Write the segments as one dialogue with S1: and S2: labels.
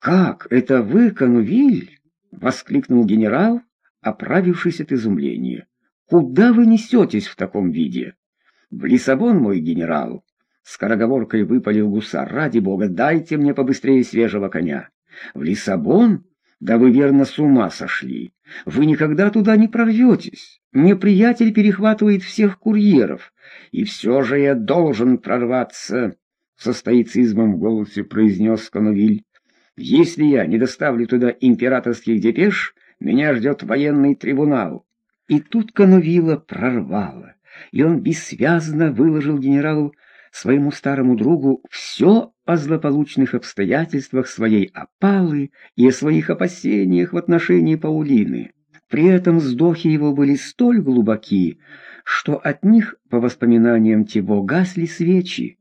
S1: «Как? Это вы, Канувиль?» — воскликнул генерал, оправившись от изумления. «Куда вы несетесь в таком виде?» «В Лиссабон, мой генерал!» Скороговоркой выпалил гусар. «Ради бога, дайте мне побыстрее свежего коня!» «В Лиссабон? Да вы верно с ума сошли! Вы никогда туда не прорветесь! Неприятель перехватывает всех курьеров, и все же я должен прорваться!» Со стоицизмом в голосе произнес Канувиль. «Если я не доставлю туда императорских депеш, меня ждет военный трибунал». И тут Канувила прорвало, и он бессвязно выложил генералу своему старому другу все о злополучных обстоятельствах своей опалы и о своих опасениях в отношении Паулины. При этом вздохи его были столь глубоки, что от них, по воспоминаниям Тибо, гасли свечи.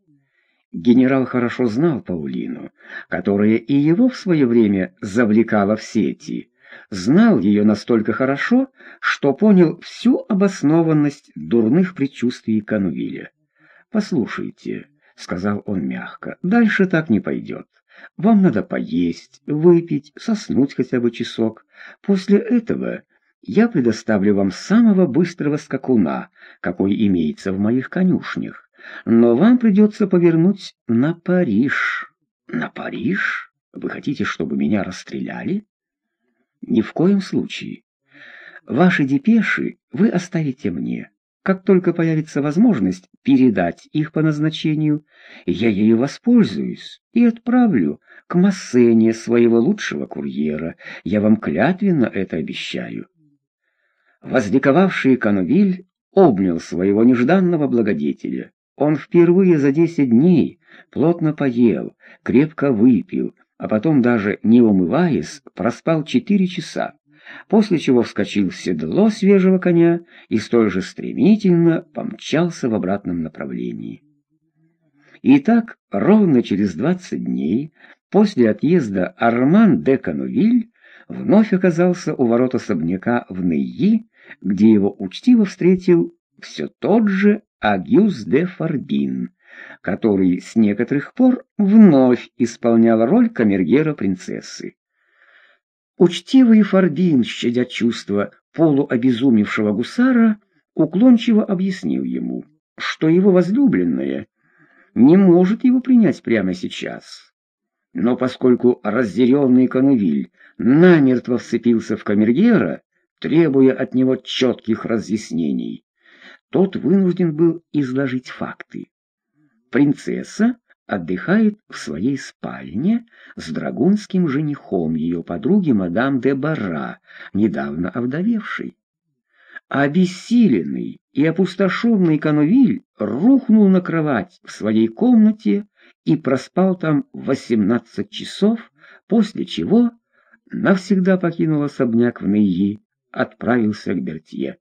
S1: Генерал хорошо знал Паулину, которая и его в свое время завлекала в сети. Знал ее настолько хорошо, что понял всю обоснованность дурных предчувствий Канувиля. «Послушайте», — сказал он мягко, — «дальше так не пойдет. Вам надо поесть, выпить, соснуть хотя бы часок. После этого я предоставлю вам самого быстрого скакуна, какой имеется в моих конюшнях но вам придется повернуть на Париж. На Париж? Вы хотите, чтобы меня расстреляли? Ни в коем случае. Ваши депеши вы оставите мне. Как только появится возможность передать их по назначению, я ею воспользуюсь и отправлю к Массене своего лучшего курьера. Я вам клятвенно это обещаю. Возликовавший Канувиль обнял своего нежданного благодетеля. Он впервые за десять дней плотно поел, крепко выпил, а потом, даже не умываясь, проспал четыре часа, после чего вскочил в седло свежего коня и столь же стремительно помчался в обратном направлении. И так ровно через двадцать дней после отъезда Арман де Канувиль вновь оказался у ворот особняка в Нейи, где его учтиво встретил все тот же Агюс де Фарбин, который с некоторых пор вновь исполнял роль камергера принцессы. Учтивый Фарбин, щадя чувства полуобезумевшего гусара, уклончиво объяснил ему, что его возлюбленная не может его принять прямо сейчас. Но поскольку разъяренный Канувиль намертво вцепился в камергера, требуя от него четких разъяснений, тот вынужден был изложить факты. Принцесса отдыхает в своей спальне с драгунским женихом ее подруги мадам де Барра, недавно овдовевшей. Обессиленный и опустошенный Канувиль рухнул на кровать в своей комнате и проспал там восемнадцать часов, после чего навсегда покинул особняк в Нейи, отправился к Бертье.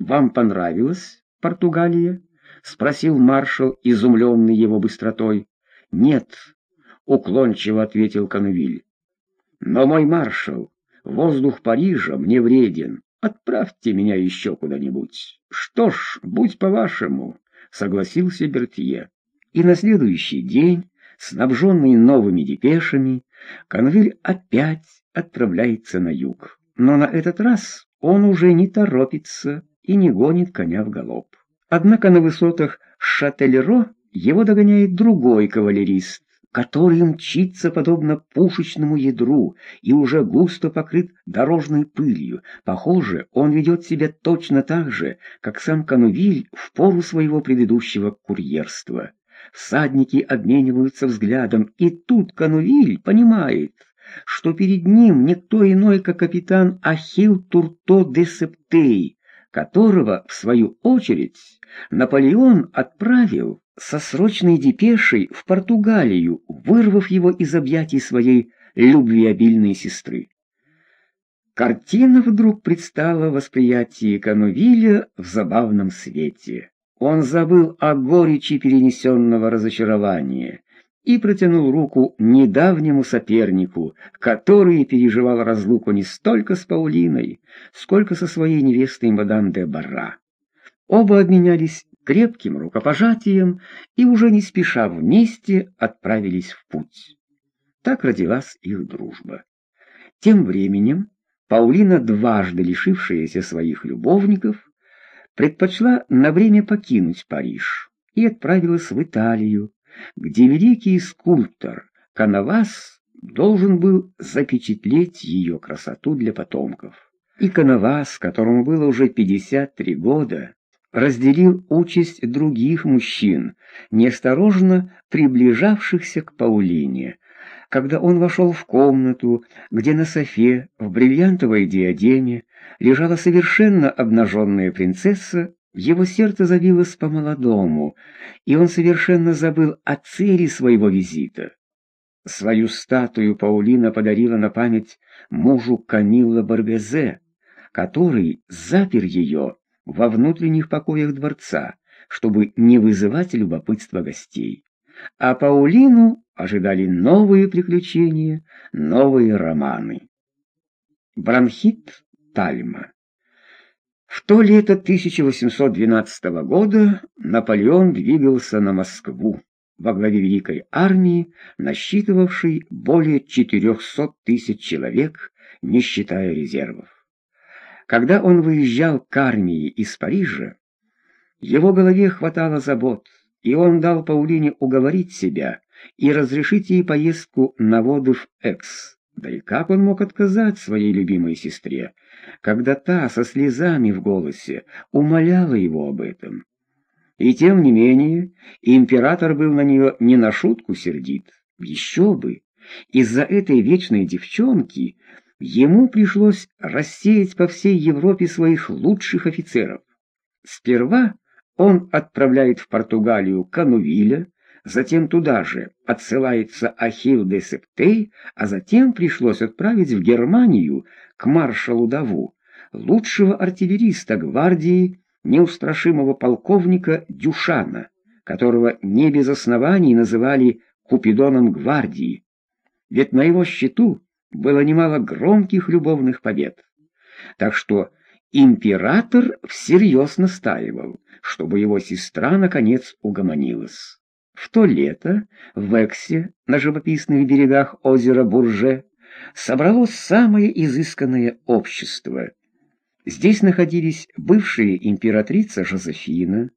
S1: «Вам понравилась Португалия?» — спросил маршал, изумленный его быстротой. «Нет», — уклончиво ответил Канувиль. «Но мой маршал, воздух Парижа мне вреден. Отправьте меня еще куда-нибудь». «Что ж, будь по-вашему», — согласился Бертье. И на следующий день, снабженный новыми депешами, Канвиль опять отправляется на юг. Но на этот раз он уже не торопится и не гонит коня в галоп. Однако на высотах Шателеро его догоняет другой кавалерист, который мчится подобно пушечному ядру и уже густо покрыт дорожной пылью. Похоже, он ведет себя точно так же, как сам Канувиль в пору своего предыдущего курьерства. Всадники обмениваются взглядом, и тут Канувиль понимает, что перед ним никто иной, как капитан Ахил Турто де Септей, которого, в свою очередь, Наполеон отправил со срочной депешей в Португалию, вырвав его из объятий своей любвеобильной сестры. Картина вдруг предстала в восприятии Канувиля в забавном свете. Он забыл о горечи перенесенного разочарования и протянул руку недавнему сопернику, который переживал разлуку не столько с Паулиной, сколько со своей невестой мадам де Барра. Оба обменялись крепким рукопожатием и уже не спеша вместе отправились в путь. Так родилась их дружба. Тем временем Паулина, дважды лишившаяся своих любовников, предпочла на время покинуть Париж и отправилась в Италию, где великий скульптор Канавас должен был запечатлеть ее красоту для потомков. И Канавас, которому было уже 53 года, разделил участь других мужчин, неосторожно приближавшихся к Паулине, когда он вошел в комнату, где на софе в бриллиантовой диадеме лежала совершенно обнаженная принцесса, его сердце забилось по-молодому, и он совершенно забыл о цели своего визита. Свою статую Паулина подарила на память мужу Камилла Барбезе, который запер ее во внутренних покоях дворца, чтобы не вызывать любопытства гостей. А Паулину ожидали новые приключения, новые романы. Бронхит Тальма В то лето 1812 года Наполеон двигался на Москву во главе Великой армии, насчитывавшей более 400 тысяч человек, не считая резервов. Когда он выезжал к армии из Парижа, его голове хватало забот, и он дал Паулине уговорить себя и разрешить ей поездку на воды в Экс. Да и как он мог отказать своей любимой сестре, когда та со слезами в голосе умоляла его об этом? И тем не менее, император был на нее не на шутку сердит. Еще бы! Из-за этой вечной девчонки ему пришлось рассеять по всей Европе своих лучших офицеров. Сперва он отправляет в Португалию Канувиля, затем туда же отсылается Ахилл де Септей, а затем пришлось отправить в Германию к маршалу Даву, лучшего артиллериста гвардии, неустрашимого полковника Дюшана, которого не без оснований называли Купидоном гвардии. Ведь на его счету было немало громких любовных побед. Так что император всерьез настаивал, чтобы его сестра наконец угомонилась. В то лето в Эксе, на живописных берегах озера Бурже, собралось самое изысканное общество. Здесь находились бывшая императрица Жозефина,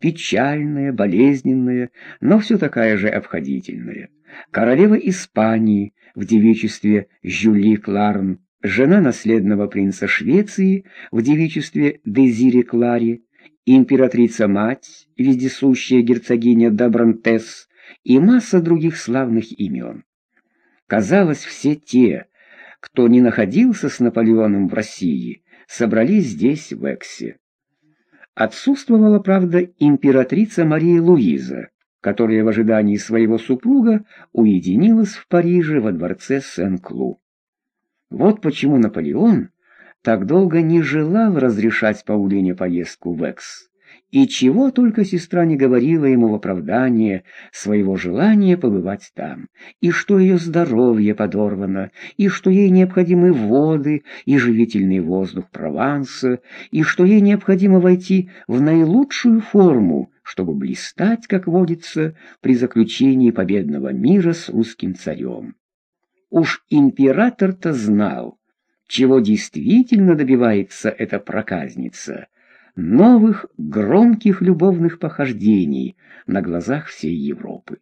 S1: печальная, болезненная, но все такая же обходительная, королева Испании в девичестве Жюли Кларн, жена наследного принца Швеции в девичестве Дезире Клари, императрица-мать, вездесущая герцогиня Дабрантес и масса других славных имен. Казалось, все те, кто не находился с Наполеоном в России, собрались здесь, в Эксе. Отсутствовала, правда, императрица Мария Луиза, которая в ожидании своего супруга уединилась в Париже во дворце Сен-Клу. Вот почему Наполеон так долго не желал разрешать Паулине поездку в Экс. И чего только сестра не говорила ему в оправдание своего желания побывать там, и что ее здоровье подорвано, и что ей необходимы воды и живительный воздух Прованса, и что ей необходимо войти в наилучшую форму, чтобы блистать, как водится, при заключении победного мира с русским царем. Уж император-то знал, чего действительно добивается эта проказница новых громких любовных похождений на глазах всей Европы.